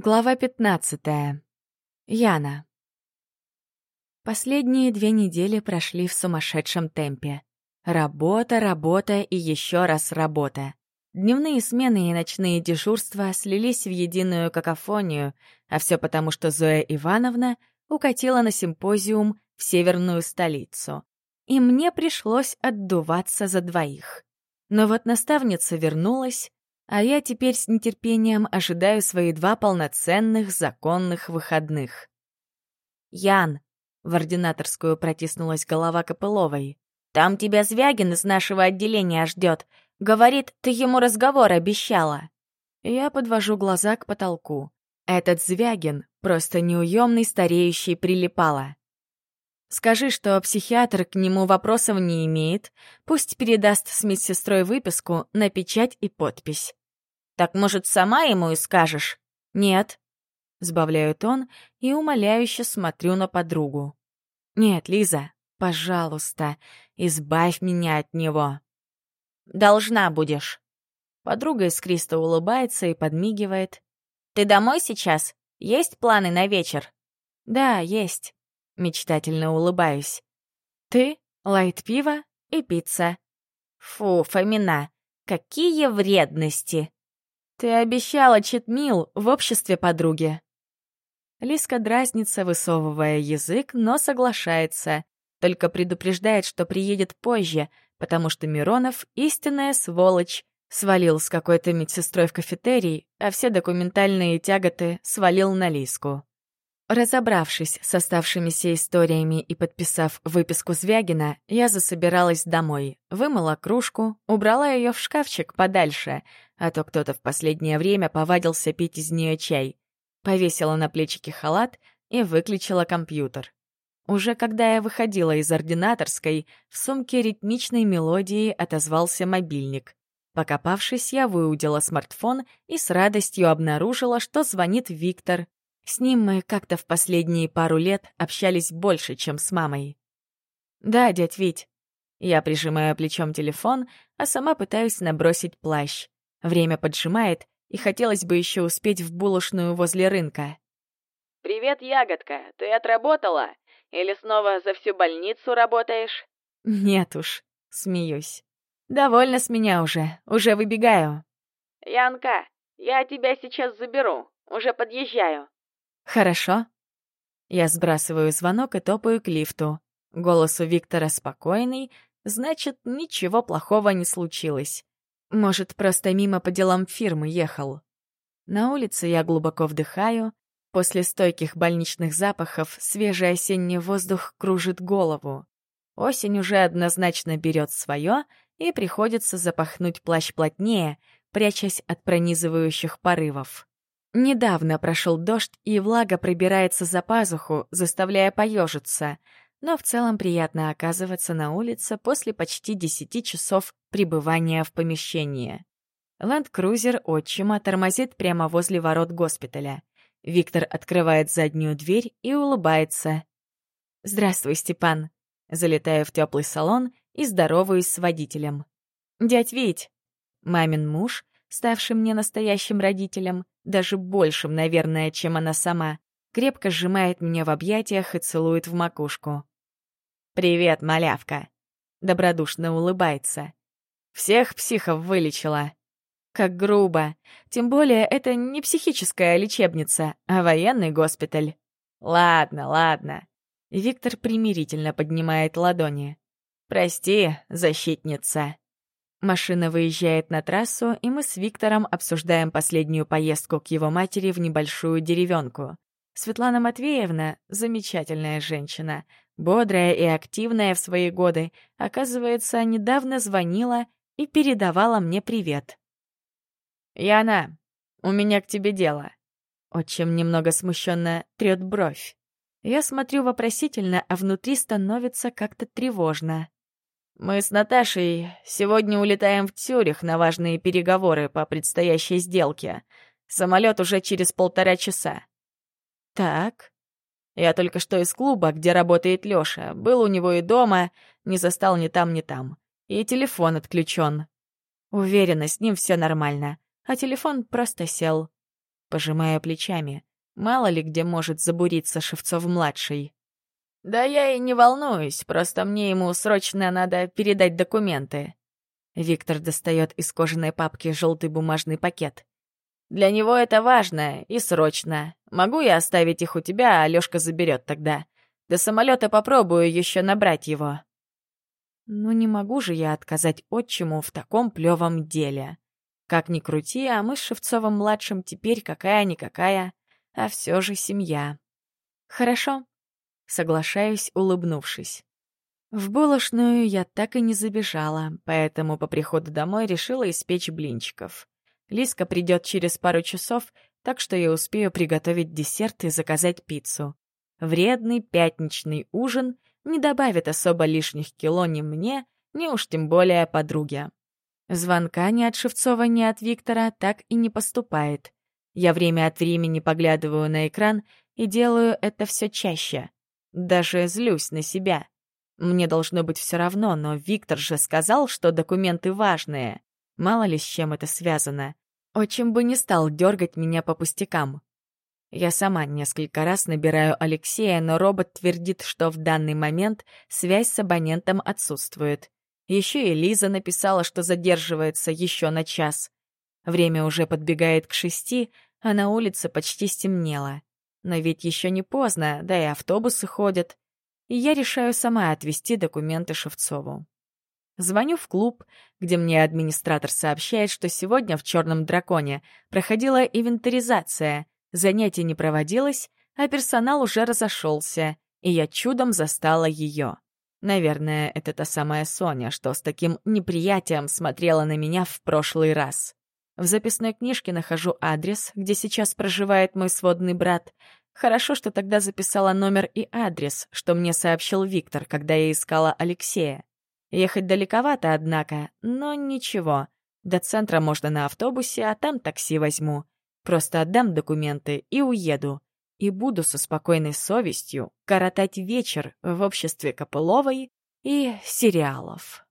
Глава 15. Яна. Последние две недели прошли в сумасшедшем темпе. Работа, работа и еще раз работа. Дневные смены и ночные дежурства слились в единую какофонию, а все потому, что Зоя Ивановна укатила на симпозиум в северную столицу. И мне пришлось отдуваться за двоих. Но вот наставница вернулась, а я теперь с нетерпением ожидаю свои два полноценных законных выходных. «Ян!» — в ординаторскую протиснулась голова Копыловой. «Там тебя Звягин из нашего отделения ждет. Говорит, ты ему разговор обещала». Я подвожу глаза к потолку. Этот Звягин — просто неуемный стареющий прилипала. Скажи, что психиатр к нему вопросов не имеет, пусть передаст с медсестрой выписку на печать и подпись. Так, может, сама ему и скажешь? Нет. сбавляю тон и умоляюще смотрю на подругу. Нет, Лиза, пожалуйста, избавь меня от него. Должна будешь. Подруга искристо улыбается и подмигивает. Ты домой сейчас? Есть планы на вечер? Да, есть. Мечтательно улыбаюсь. «Ты, лайт пиво и пицца». «Фу, Фомина, какие вредности!» «Ты обещала читмил в обществе подруги». Лиска дразнится, высовывая язык, но соглашается. Только предупреждает, что приедет позже, потому что Миронов — истинная сволочь. Свалил с какой-то медсестрой в кафетерии, а все документальные тяготы свалил на Лиску. Разобравшись с оставшимися историями и подписав выписку Звягина, я засобиралась домой, вымыла кружку, убрала ее в шкафчик подальше, а то кто-то в последнее время повадился пить из нее чай. Повесила на плечики халат и выключила компьютер. Уже когда я выходила из ординаторской, в сумке ритмичной мелодии отозвался мобильник. Покопавшись, я выудила смартфон и с радостью обнаружила, что звонит Виктор, с ним мы как-то в последние пару лет общались больше, чем с мамой. «Да, дядь Вить». Я прижимаю плечом телефон, а сама пытаюсь набросить плащ. Время поджимает, и хотелось бы еще успеть в булочную возле рынка. «Привет, ягодка, ты отработала? Или снова за всю больницу работаешь?» «Нет уж», — смеюсь. «Довольно с меня уже, уже выбегаю». «Янка, я тебя сейчас заберу, уже подъезжаю». «Хорошо». Я сбрасываю звонок и топаю к лифту. Голос у Виктора спокойный, значит, ничего плохого не случилось. Может, просто мимо по делам фирмы ехал. На улице я глубоко вдыхаю. После стойких больничных запахов свежий осенний воздух кружит голову. Осень уже однозначно берет свое, и приходится запахнуть плащ плотнее, прячась от пронизывающих порывов. Недавно прошел дождь, и влага пробирается за пазуху, заставляя поежиться, но в целом приятно оказываться на улице после почти 10 часов пребывания в помещении. Ленд-крузер отчима тормозит прямо возле ворот госпиталя. Виктор открывает заднюю дверь и улыбается. «Здравствуй, Степан!» Залетаю в теплый салон и здороваюсь с водителем. «Дядь Вить!» Мамин муж ставшим мне настоящим родителем, даже большим, наверное, чем она сама, крепко сжимает меня в объятиях и целует в макушку. «Привет, малявка!» — добродушно улыбается. «Всех психов вылечила!» Как грубо. Тем более, это не психическая лечебница, а военный госпиталь. Ладно, ладно. Виктор примирительно поднимает ладони. «Прости, защитница». Машина выезжает на трассу, и мы с Виктором обсуждаем последнюю поездку к его матери в небольшую деревенку. Светлана Матвеевна — замечательная женщина, бодрая и активная в свои годы, оказывается, недавно звонила и передавала мне привет. «Яна, у меня к тебе дело». Отчим немного смущенно трет бровь. Я смотрю вопросительно, а внутри становится как-то тревожно. Мы с Наташей сегодня улетаем в Цюрих на важные переговоры по предстоящей сделке. Самолет уже через полтора часа. Так. Я только что из клуба, где работает Лёша. Был у него и дома, не застал ни там, ни там. И телефон отключен. Уверена, с ним все нормально. А телефон просто сел. Пожимая плечами. Мало ли где может забуриться Шевцов-младший. Да я и не волнуюсь, просто мне ему срочно надо передать документы. Виктор достает из кожаной папки желтый бумажный пакет. Для него это важно и срочно. Могу я оставить их у тебя, а Лёшка заберет тогда. До самолета попробую еще набрать его. Ну не могу же я отказать отчиму в таком плёвом деле. Как ни крути, а мы с Шевцовым-младшим теперь какая-никакая, а все же семья. Хорошо, соглашаюсь, улыбнувшись. В булочную я так и не забежала, поэтому по приходу домой решила испечь блинчиков. Лиска придет через пару часов, так что я успею приготовить десерт и заказать пиццу. Вредный пятничный ужин не добавит особо лишних кило ни мне, ни уж тем более подруге. Звонка ни от Шевцова, ни от Виктора так и не поступает. Я время от времени поглядываю на экран и делаю это все чаще. Даже злюсь на себя. Мне должно быть все равно, но Виктор же сказал, что документы важные. Мало ли с чем это связано. Очень бы не стал дергать меня по пустякам. Я сама несколько раз набираю Алексея, но робот твердит, что в данный момент связь с абонентом отсутствует. Еще и Лиза написала, что задерживается еще на час. Время уже подбегает к шести, а на улице почти стемнело. Но ведь еще не поздно, да и автобусы ходят. И я решаю сама отвезти документы Шевцову. Звоню в клуб, где мне администратор сообщает, что сегодня в «Черном драконе» проходила инвентаризация, занятие не проводилось, а персонал уже разошелся, и я чудом застала ее. Наверное, это та самая Соня, что с таким неприятием смотрела на меня в прошлый раз. В записной книжке нахожу адрес, где сейчас проживает мой сводный брат. Хорошо, что тогда записала номер и адрес, что мне сообщил Виктор, когда я искала Алексея. Ехать далековато, однако, но ничего. До центра можно на автобусе, а там такси возьму. Просто отдам документы и уеду. И буду со спокойной совестью коротать вечер в обществе Копыловой и сериалов.